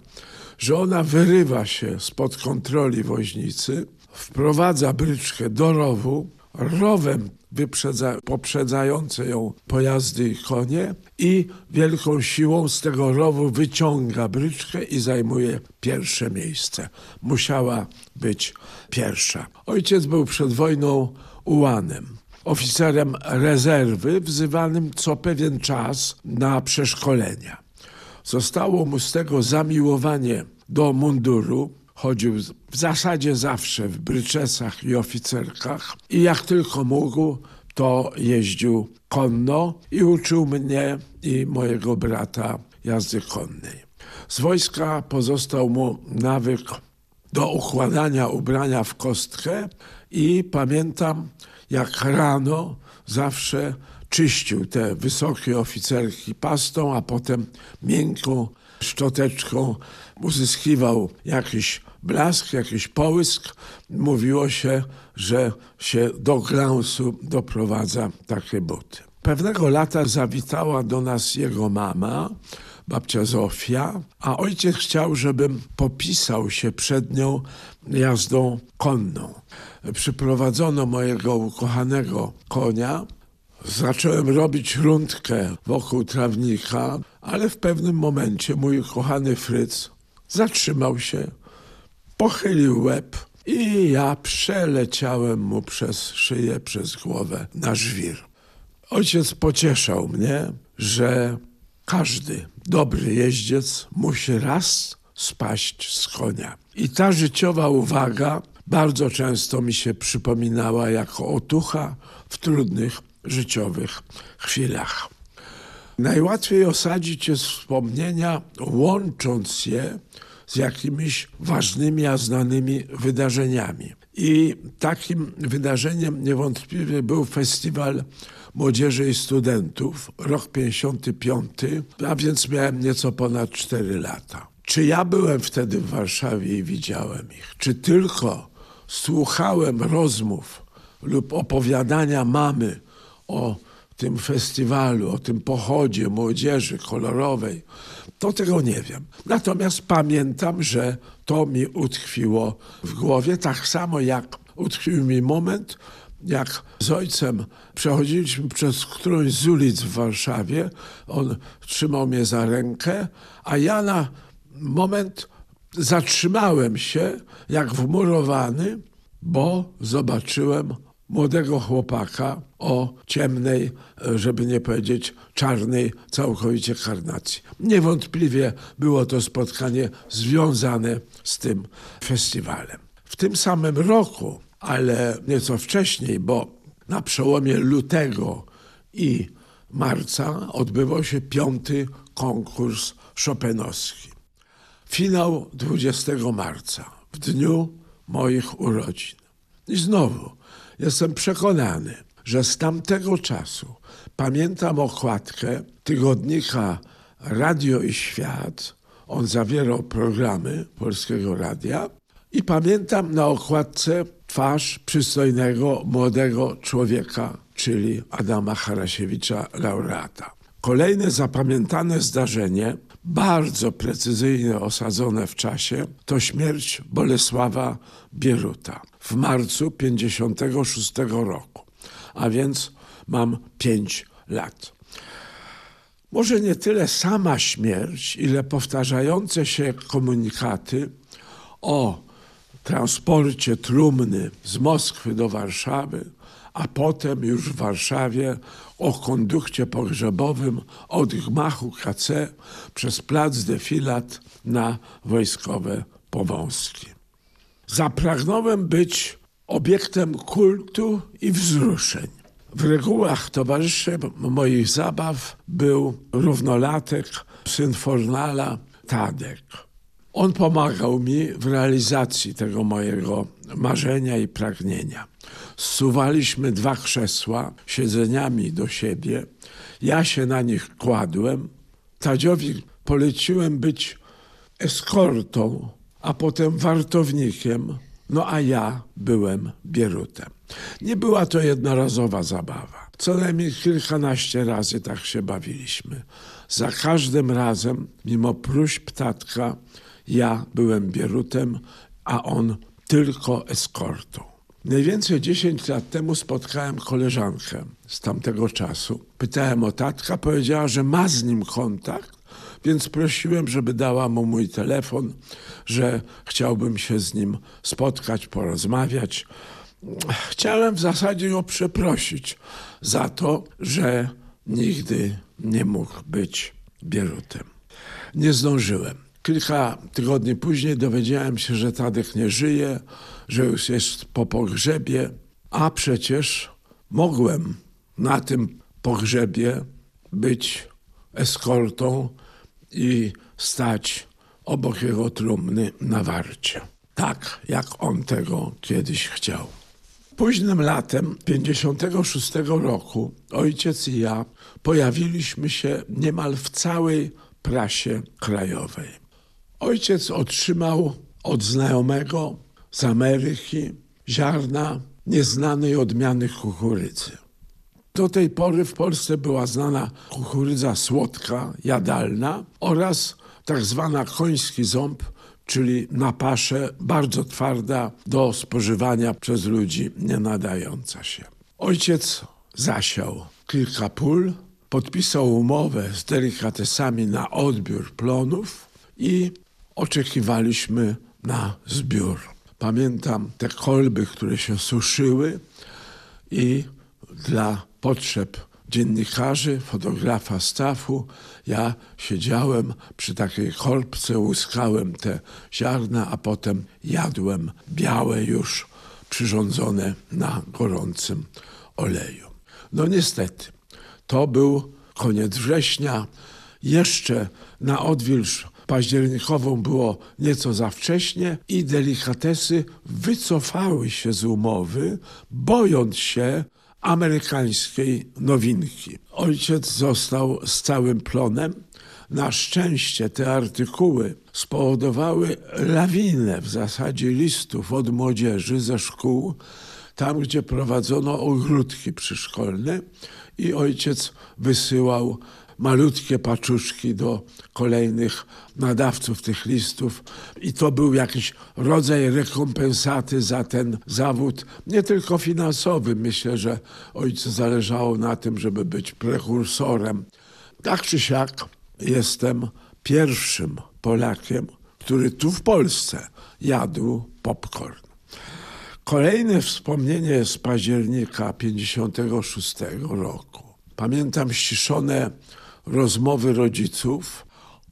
że ona wyrywa się spod kontroli woźnicy, wprowadza bryczkę do rowu, rowem wyprzedza, poprzedzające ją pojazdy i konie i wielką siłą z tego rowu wyciąga bryczkę i zajmuje pierwsze miejsce. Musiała być pierwsza. Ojciec był przed wojną ułanem oficerem rezerwy, wzywanym co pewien czas na przeszkolenia. Zostało mu z tego zamiłowanie do munduru. Chodził w zasadzie zawsze w bryczesach i oficerkach i jak tylko mógł, to jeździł konno i uczył mnie i mojego brata jazdy konnej. Z wojska pozostał mu nawyk do układania ubrania w kostkę i pamiętam, jak rano zawsze czyścił te wysokie oficerki pastą, a potem miękką szczoteczką uzyskiwał jakiś blask, jakiś połysk. Mówiło się, że się do glansu doprowadza takie buty. Pewnego lata zawitała do nas jego mama, babcia Zofia, a ojciec chciał, żebym popisał się przed nią jazdą konną. Przyprowadzono mojego ukochanego konia. Zacząłem robić rundkę wokół trawnika, ale w pewnym momencie mój kochany Fryc zatrzymał się, pochylił łeb i ja przeleciałem mu przez szyję, przez głowę na żwir. Ojciec pocieszał mnie, że każdy dobry jeździec musi raz spaść z konia. I ta życiowa uwaga bardzo często mi się przypominała jako otucha w trudnych życiowych chwilach. Najłatwiej osadzić jest wspomnienia, łącząc je z jakimiś ważnymi, a znanymi wydarzeniami. I takim wydarzeniem niewątpliwie był festiwal młodzieży i studentów, rok 55, a więc miałem nieco ponad 4 lata. Czy ja byłem wtedy w Warszawie i widziałem ich? Czy tylko słuchałem rozmów lub opowiadania mamy o tym festiwalu, o tym pochodzie młodzieży kolorowej, to tego nie wiem. Natomiast pamiętam, że to mi utkwiło w głowie, tak samo jak utkwił mi moment, jak z ojcem przechodziliśmy przez którąś z ulic w Warszawie, on trzymał mnie za rękę, a ja na moment zatrzymałem się jak wmurowany, bo zobaczyłem młodego chłopaka o ciemnej, żeby nie powiedzieć czarnej, całkowicie karnacji. Niewątpliwie było to spotkanie związane z tym festiwalem. W tym samym roku, ale nieco wcześniej, bo na przełomie lutego i marca odbywał się piąty konkurs szopenowski. Finał 20 marca, w dniu moich urodzin. I znowu jestem przekonany, że z tamtego czasu pamiętam okładkę tygodnika Radio i Świat. On zawierał programy Polskiego Radia. I pamiętam na okładce twarz przystojnego, młodego człowieka, czyli Adama Harasiewicza, laureata. Kolejne zapamiętane zdarzenie, bardzo precyzyjnie osadzone w czasie, to śmierć Bolesława Bieruta w marcu 56 roku, a więc mam 5 lat. Może nie tyle sama śmierć, ile powtarzające się komunikaty o transporcie trumny z Moskwy do Warszawy, a potem już w Warszawie o kondukcie pogrzebowym od gmachu KC przez plac defilat na wojskowe powązki. Zapragnąłem być obiektem kultu i wzruszeń. W regułach towarzyszem moich zabaw był równolatek, syn Fornala, Tadek. On pomagał mi w realizacji tego mojego marzenia i pragnienia. Zsuwaliśmy dwa krzesła siedzeniami do siebie. Ja się na nich kładłem. Tadziowi poleciłem być eskortą, a potem wartownikiem, no a ja byłem bierutem. Nie była to jednorazowa zabawa. Co najmniej kilkanaście razy tak się bawiliśmy. Za każdym razem, mimo próśb tatka, ja byłem bierutem, a on tylko eskortą. Mniej więcej 10 lat temu spotkałem koleżankę z tamtego czasu. Pytałem o tatka, powiedziała, że ma z nim kontakt, więc prosiłem, żeby dała mu mój telefon, że chciałbym się z nim spotkać, porozmawiać. Chciałem w zasadzie ją przeprosić za to, że nigdy nie mógł być bierutem. Nie zdążyłem. Kilka tygodni później dowiedziałem się, że Tadek nie żyje, że już jest po pogrzebie, a przecież mogłem na tym pogrzebie być eskortą i stać obok jego trumny na warcie. Tak, jak on tego kiedyś chciał. Późnym latem 56 roku ojciec i ja pojawiliśmy się niemal w całej prasie krajowej. Ojciec otrzymał od znajomego z Ameryki ziarna nieznanej odmiany kukurydzy. Do tej pory w Polsce była znana kukurydza słodka, jadalna oraz tak zwana koński ząb, czyli na paszę bardzo twarda do spożywania przez ludzi nie nadająca się. Ojciec zasiał kilka pól, podpisał umowę z delikatesami na odbiór plonów i oczekiwaliśmy na zbiór. Pamiętam te kolby, które się suszyły i dla potrzeb dziennikarzy, fotografa stafu. Ja siedziałem przy takiej korbce, łuskałem te ziarna, a potem jadłem białe już przyrządzone na gorącym oleju. No niestety, to był koniec września. Jeszcze na odwilż październikową było nieco za wcześnie i delikatesy wycofały się z umowy, bojąc się amerykańskiej nowinki. Ojciec został z całym plonem. Na szczęście te artykuły spowodowały lawinę w zasadzie listów od młodzieży ze szkół, tam gdzie prowadzono ogródki przyszkolne i ojciec wysyłał malutkie paczuszki do kolejnych nadawców tych listów i to był jakiś rodzaj rekompensaty za ten zawód, nie tylko finansowy. Myślę, że ojcu zależało na tym, żeby być prekursorem. Tak czy siak jestem pierwszym Polakiem, który tu w Polsce jadł popcorn. Kolejne wspomnienie z października 56 roku. Pamiętam ściszone rozmowy rodziców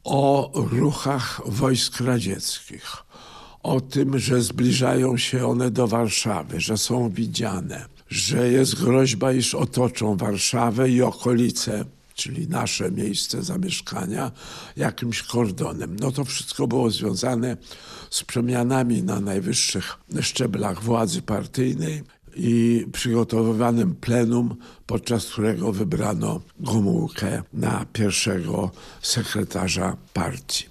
o ruchach wojsk radzieckich, o tym, że zbliżają się one do Warszawy, że są widziane, że jest groźba, iż otoczą Warszawę i okolice, czyli nasze miejsce zamieszkania, jakimś kordonem. No to wszystko było związane z przemianami na najwyższych szczeblach władzy partyjnej i przygotowywanym plenum, podczas którego wybrano Gomułkę na pierwszego sekretarza partii.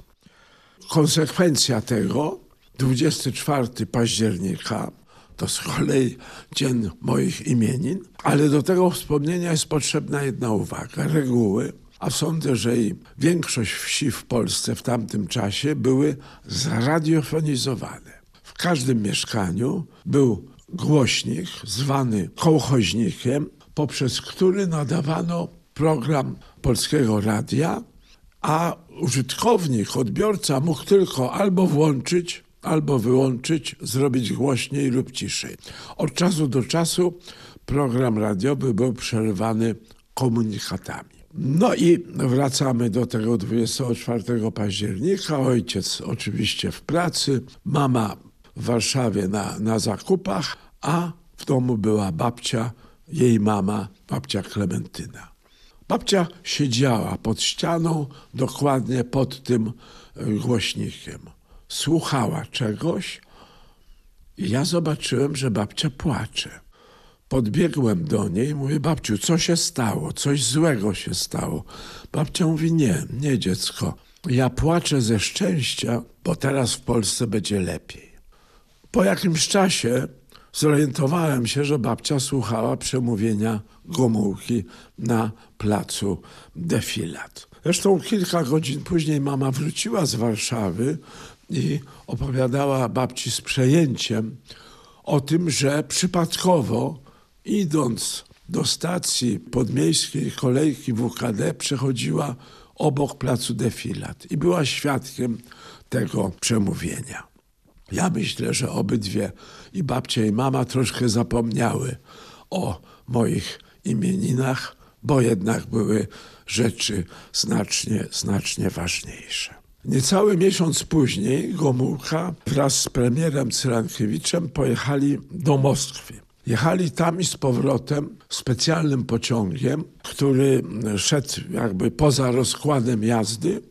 Konsekwencja tego 24 października to z kolei dzień moich imienin, ale do tego wspomnienia jest potrzebna jedna uwaga. Reguły, a sądzę, że i większość wsi w Polsce w tamtym czasie były zradiofonizowane. W każdym mieszkaniu był głośnik zwany kołchoźnikiem, poprzez który nadawano program Polskiego Radia, a użytkownik, odbiorca mógł tylko albo włączyć, albo wyłączyć, zrobić głośniej lub ciszej. Od czasu do czasu program radiowy był przerywany komunikatami. No i wracamy do tego 24 października. Ojciec oczywiście w pracy, mama w Warszawie na, na zakupach, a w domu była babcia, jej mama, babcia Klementyna. Babcia siedziała pod ścianą, dokładnie pod tym e, głośnikiem. Słuchała czegoś i ja zobaczyłem, że babcia płacze. Podbiegłem do niej, mówię, babciu, co się stało? Coś złego się stało. Babcia mówi, nie, nie dziecko. Ja płaczę ze szczęścia, bo teraz w Polsce będzie lepiej. Po jakimś czasie zorientowałem się, że babcia słuchała przemówienia Gomułki na placu Defilat. Zresztą kilka godzin później mama wróciła z Warszawy i opowiadała babci z przejęciem o tym, że przypadkowo idąc do stacji podmiejskiej kolejki WKD przechodziła obok placu Defilat i była świadkiem tego przemówienia. Ja myślę, że obydwie i babcia i mama troszkę zapomniały o moich imieninach, bo jednak były rzeczy znacznie, znacznie ważniejsze. Niecały miesiąc później Gomułka wraz z premierem Cyrankiewiczem pojechali do Moskwy. Jechali tam i z powrotem specjalnym pociągiem, który szedł jakby poza rozkładem jazdy.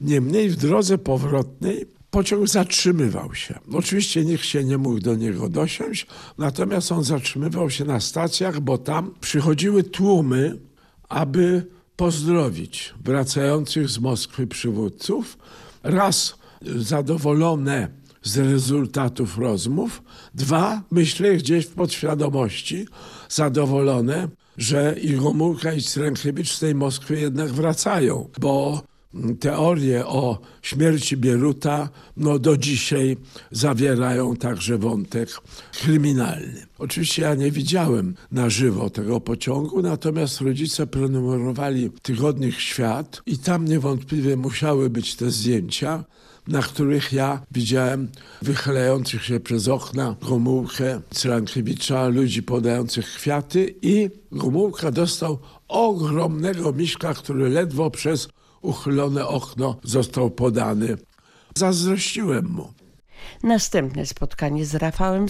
Niemniej w drodze powrotnej pociąg zatrzymywał się. Oczywiście nikt się nie mógł do niego dosiąść, natomiast on zatrzymywał się na stacjach, bo tam przychodziły tłumy, aby pozdrowić wracających z Moskwy przywódców. Raz zadowolone z rezultatów rozmów, dwa, myślę, gdzieś w podświadomości zadowolone, że i Gomułka i Cyrankiewicz z tej Moskwy jednak wracają, bo teorie o śmierci Bieruta no, do dzisiaj zawierają także wątek kryminalny. Oczywiście ja nie widziałem na żywo tego pociągu, natomiast rodzice prenumerowali tygodnik Świat i tam niewątpliwie musiały być te zdjęcia, na których ja widziałem wychylających się przez okna Gomułkę, Cyrankiewicza, ludzi podających kwiaty i Gomułka dostał ogromnego miśka, który ledwo przez uchylone okno został podany. Zazdrościłem mu. Następne spotkanie z Rafałem